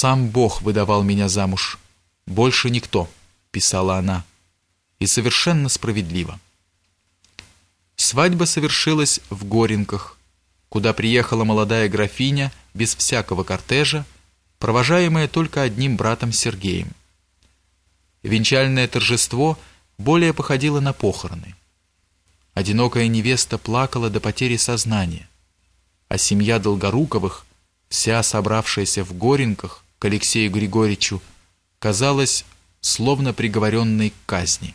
«Сам Бог выдавал меня замуж, больше никто», — писала она, — «и совершенно справедливо». Свадьба совершилась в Горенках, куда приехала молодая графиня без всякого кортежа, провожаемая только одним братом Сергеем. Венчальное торжество более походило на похороны. Одинокая невеста плакала до потери сознания, а семья Долгоруковых вся собравшаяся в Горенках к Алексею Григорьевичу, казалась словно приговоренной к казни.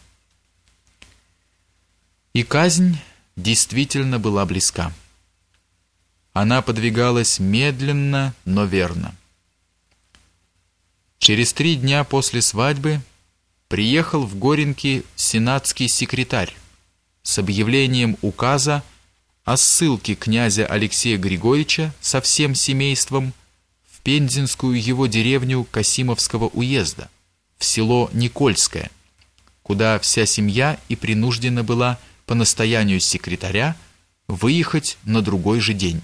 И казнь действительно была близка. Она подвигалась медленно, но верно. Через три дня после свадьбы приехал в Горенки сенатский секретарь с объявлением указа о ссылке князя Алексея Григорьевича со всем семейством Пензенскую его деревню Касимовского уезда, в село Никольское, куда вся семья и принуждена была по настоянию секретаря выехать на другой же день.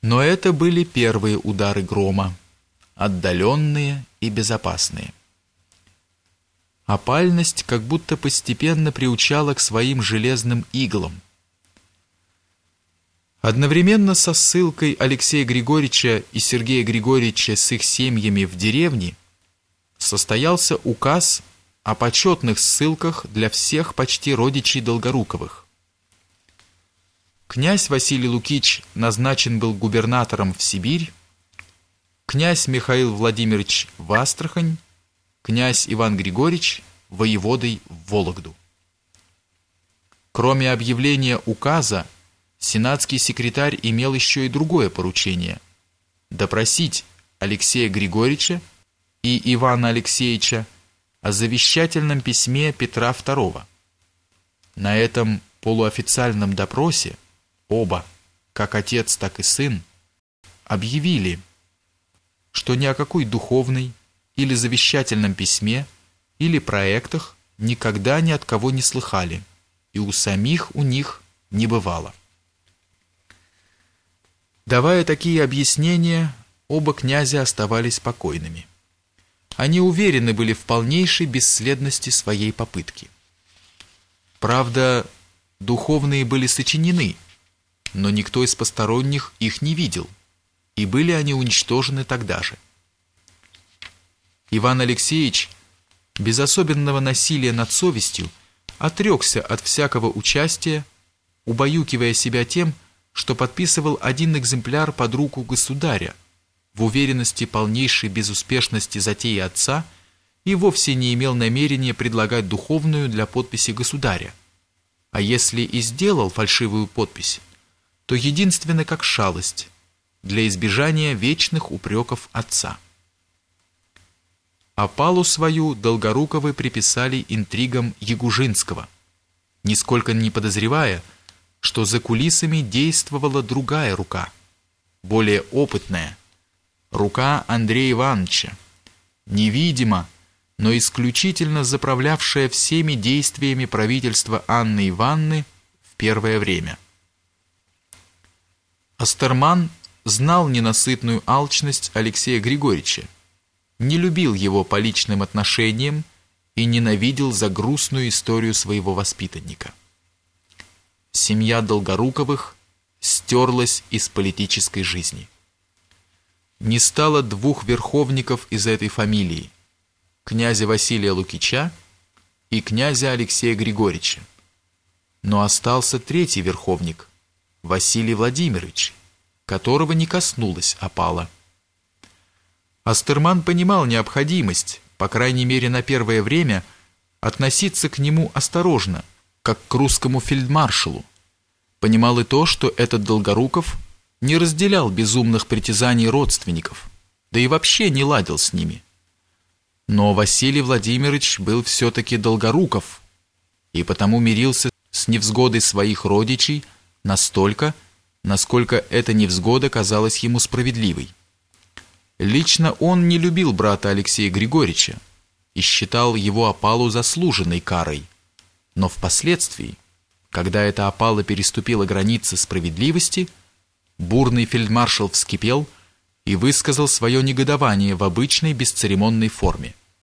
Но это были первые удары грома, отдаленные и безопасные. Опальность как будто постепенно приучала к своим железным иглам. Одновременно со ссылкой Алексея Григорьевича и Сергея Григорьевича с их семьями в деревне состоялся указ о почетных ссылках для всех почти родичей Долгоруковых. Князь Василий Лукич назначен был губернатором в Сибирь, князь Михаил Владимирович в Астрахань, князь Иван Григорьевич воеводой в Вологду. Кроме объявления указа, сенатский секретарь имел еще и другое поручение – допросить Алексея Григорьевича и Ивана Алексеевича о завещательном письме Петра II. На этом полуофициальном допросе оба, как отец, так и сын, объявили, что ни о какой духовной или завещательном письме или проектах никогда ни от кого не слыхали, и у самих у них не бывало. Давая такие объяснения, оба князя оставались спокойными. Они уверены были в полнейшей бесследности своей попытки. Правда, духовные были сочинены, но никто из посторонних их не видел, и были они уничтожены тогда же. Иван Алексеевич без особенного насилия над совестью отрекся от всякого участия, убаюкивая себя тем, что подписывал один экземпляр под руку государя, в уверенности полнейшей безуспешности затеи отца и вовсе не имел намерения предлагать духовную для подписи государя. А если и сделал фальшивую подпись, то единственно как шалость, для избежания вечных упреков отца. Опалу свою Долгоруковы приписали интригам Ягужинского, нисколько не подозревая, что за кулисами действовала другая рука, более опытная, рука Андрея Ивановича, невидимо, но исключительно заправлявшая всеми действиями правительства Анны Ивановны в первое время. Астерман знал ненасытную алчность Алексея Григорьевича, не любил его по личным отношениям и ненавидел за грустную историю своего воспитанника. Семья Долгоруковых стерлась из политической жизни. Не стало двух верховников из этой фамилии, князя Василия Лукича и князя Алексея Григорьевича. Но остался третий верховник, Василий Владимирович, которого не коснулась опала. Астерман понимал необходимость, по крайней мере на первое время, относиться к нему осторожно, как к русскому фельдмаршалу. Понимал и то, что этот Долгоруков не разделял безумных притязаний родственников, да и вообще не ладил с ними. Но Василий Владимирович был все-таки Долгоруков, и потому мирился с невзгодой своих родичей настолько, насколько эта невзгода казалась ему справедливой. Лично он не любил брата Алексея Григорьевича и считал его опалу заслуженной карой. Но впоследствии, когда эта опала переступила границы справедливости, бурный фельдмаршал вскипел и высказал свое негодование в обычной бесцеремонной форме.